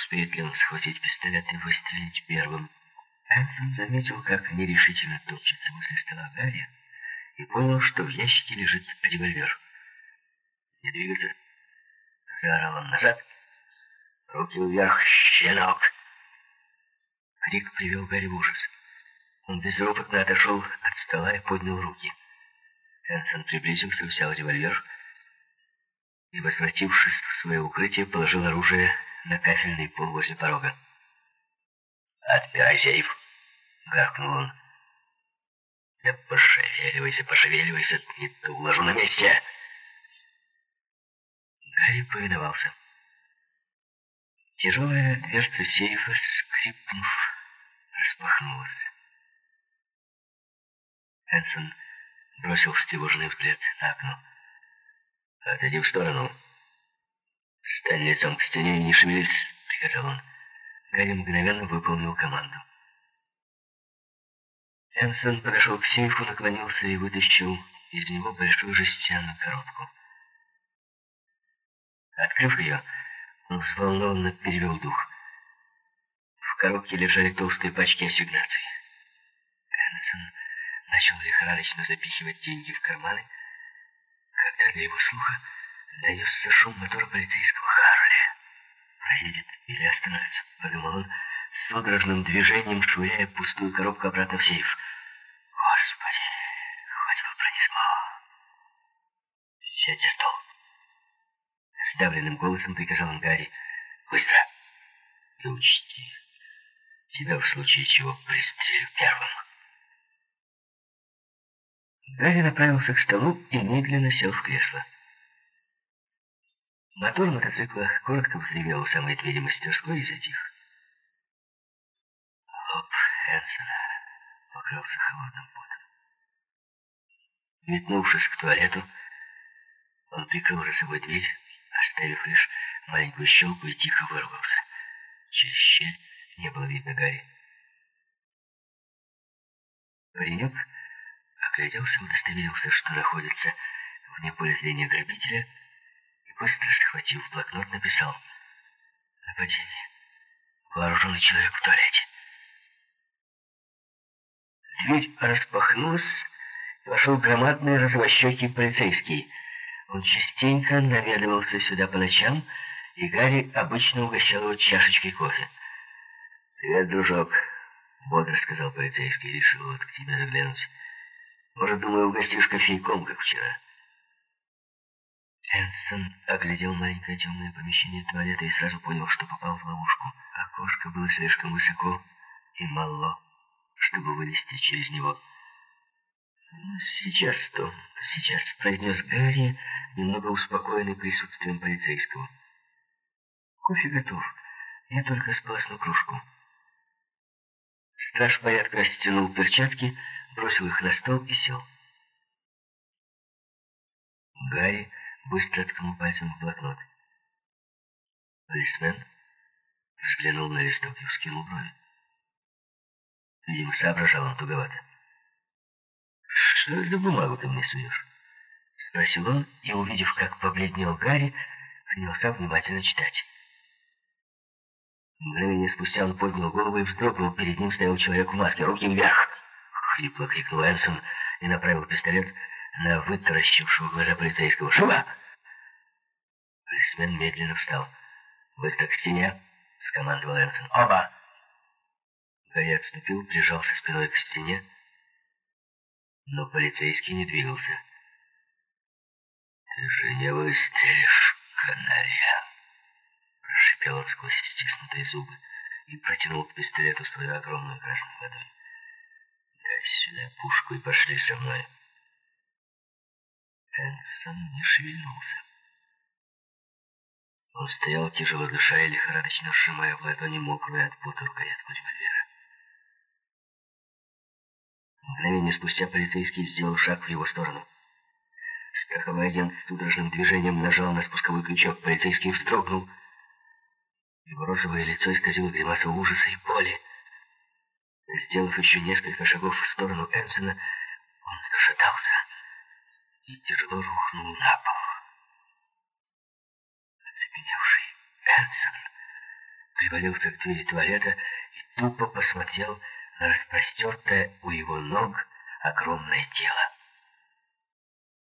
успеет ли он схватить пистолет и выстрелить первым. Энсон заметил, как нерешительно топчется возле стола Гарри, и понял, что в ящике лежит револьвер. «Не двигаться!» — заорал он назад. «Руки вверх, щенок!» Крик привел Гарри в ужас. Он безропотно отошел от стола и поднял руки. Энсон приблизился, взял револьвер и, возвратившись в свое укрытие, положил оружие на кафельный пол возле порога. «Отпирай сейф!» — гаркнул он. «Да пошевеливайся, пошевеливайся, не то уложу на месте!» Гарри повиновался. Тяжелая дверца сейфа, скрипнув, распахнулась. Энсон бросил встревоженный взгляд на окно. «Отойди в сторону. Стань лицом к стене и не шевелись», — приказал он. Гарри мгновенно выполнил команду. Энсон подошел к сейфу, наклонился и вытащил из него большую жестяную коробку. Открыв ее, он взволнованно перевел дух. В коробке лежали толстые пачки ассигнаций. Энсон начал лихорадочно запихивать деньги в карманы, когда до его слуха донесся шум мотора полицейского Харли. Проедет или остановится, подумал он, с судорожным движением швыряя пустую коробку обратно в сейф. Господи, хоть бы пронесло. Сядь за стол. Сдавленным голосом приказал он Гарри. Быстро. И учти, тебя в случае чего пристрелю первым. Гарри направился к столу и медленно сел в кресло. Мотор мотоцикла коротко взревел у самой двери мастерской и затих. Лоб Хэнсона покрылся холодным потом. Метнувшись к туалету, он прикрыл за собой дверь, оставив лишь маленькую щелку и тихо вырвался. Через щель не было видно Гарри. Паренек огляделся, удостоверился, что находится вне поля зрения грабителя, быстро схватив блокнот, написал «Нападение. Вооруженный человек в туалете». Дверь распахнулась, и вошел громадный развощекий полицейский. Он частенько наведывался сюда по ночам, и Гарри обычно угощал его чашечкой кофе. «Привет, дружок», — бодро сказал полицейский, решил вот к тебе заглянуть. Может, думаю, угостишь кофейком, как вчера. Энсон оглядел маленькое темное помещение туалета и сразу понял, что попал в ловушку. Окошко было слишком высоко и мало, чтобы вылезти через него. «Ну, сейчас что? Сейчас», — произнес Гарри, немного успокоенный присутствием полицейского. «Кофе готов. Я только сполосну кружку». Страж порядка стянул перчатки, бросил их на стол и сел. Гарри быстро ткнул пальцем в блокнот. Полисмен взглянул на листок и вскинул брови. Видимо, соображал он туговато. «Что это за бумагу ты мне суешь?» Спросил он, и, увидев, как побледнел Гарри, принялся внимательно читать. Мгновение спустя он поднял голову и вздрогнул. Перед ним стоял человек в маске, руки вверх. Хрипло крикнул Энсон и направил пистолет на вытаращившего глаза полицейского. «Шуба!» Полисмен медленно встал. «Быстро к стене!» — скомандовал Энсон. «Оба!» Гарри отступил, прижался спиной к стене, но полицейский не двигался. «Ты же не выстрелишь, канария!» Прошипел он сквозь стиснутые зубы и протянул к пистолету свою огромную красную ладонь. «Дай сюда пушку и пошли со мной». Энсон не шевельнулся. Он стоял, тяжело дыша и лихорадочно сжимая в ладони мокрую от пота рукоятку револьвера. Мгновение спустя полицейский сделал шаг в его сторону. Страховой агент с судорожным движением нажал на спусковой крючок. Полицейский вздрогнул. Его розовое лицо исказило гримаса ужаса и боли. Сделав еще несколько шагов в сторону Энсона, он зашатался и тяжело рухнул на пол. Оцепеневший Энсон привалился к двери туалета и тупо посмотрел на распростертое у его ног огромное тело.